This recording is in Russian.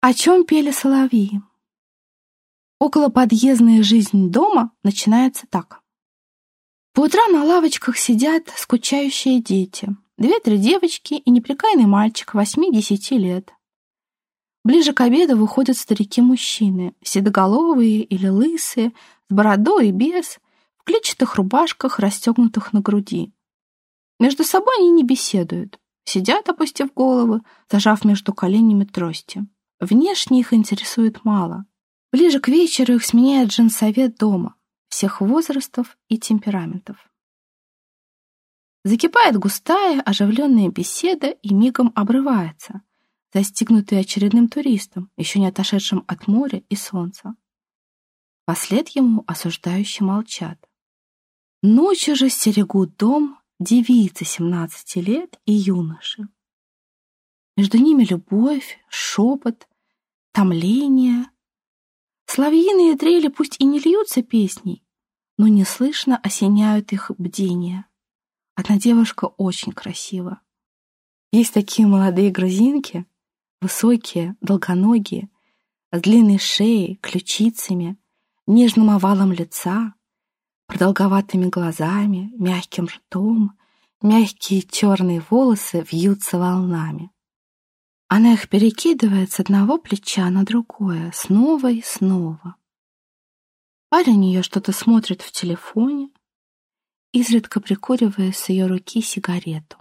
О чем пели соловьи? Около подъездная жизнь дома начинается так. По утрам на лавочках сидят скучающие дети. Две-три девочки и неприкаянный мальчик восьми-десяти лет. Ближе к обеду выходят старики-мужчины, седоголовые или лысые, с бородой и без, в клетчатых рубашках, расстегнутых на груди. Между собой они не беседуют, сидят, опустив головы, зажав между коленями трости. Внешне их интересует мало. Ближе к вечеру их сменяет женсовет дома, всех возрастов и темпераментов. Закипает густая, оживленная беседа и мигом обрывается, застигнутый очередным туристом, еще не отошедшим от моря и солнца. Послед ему осуждающие молчат. Ночью же стерегут дом девицы 17 лет и юноши. Между ними любовь, шепот, томление. Соловьиные трели пусть и не льются песней, но неслышно осеняют их бдение. Одна девушка очень красива. Есть такие молодые грузинки, высокие, долгоногие, с длинной шеей, ключицами, нежным овалом лица, продолговатыми глазами, мягким ртом, мягкие черные волосы вьются волнами. Она их перекидывает с одного плеча на другое, снова и снова. Парень ее что-то смотрит в телефоне, изредка прикуривая с ее руки сигарету.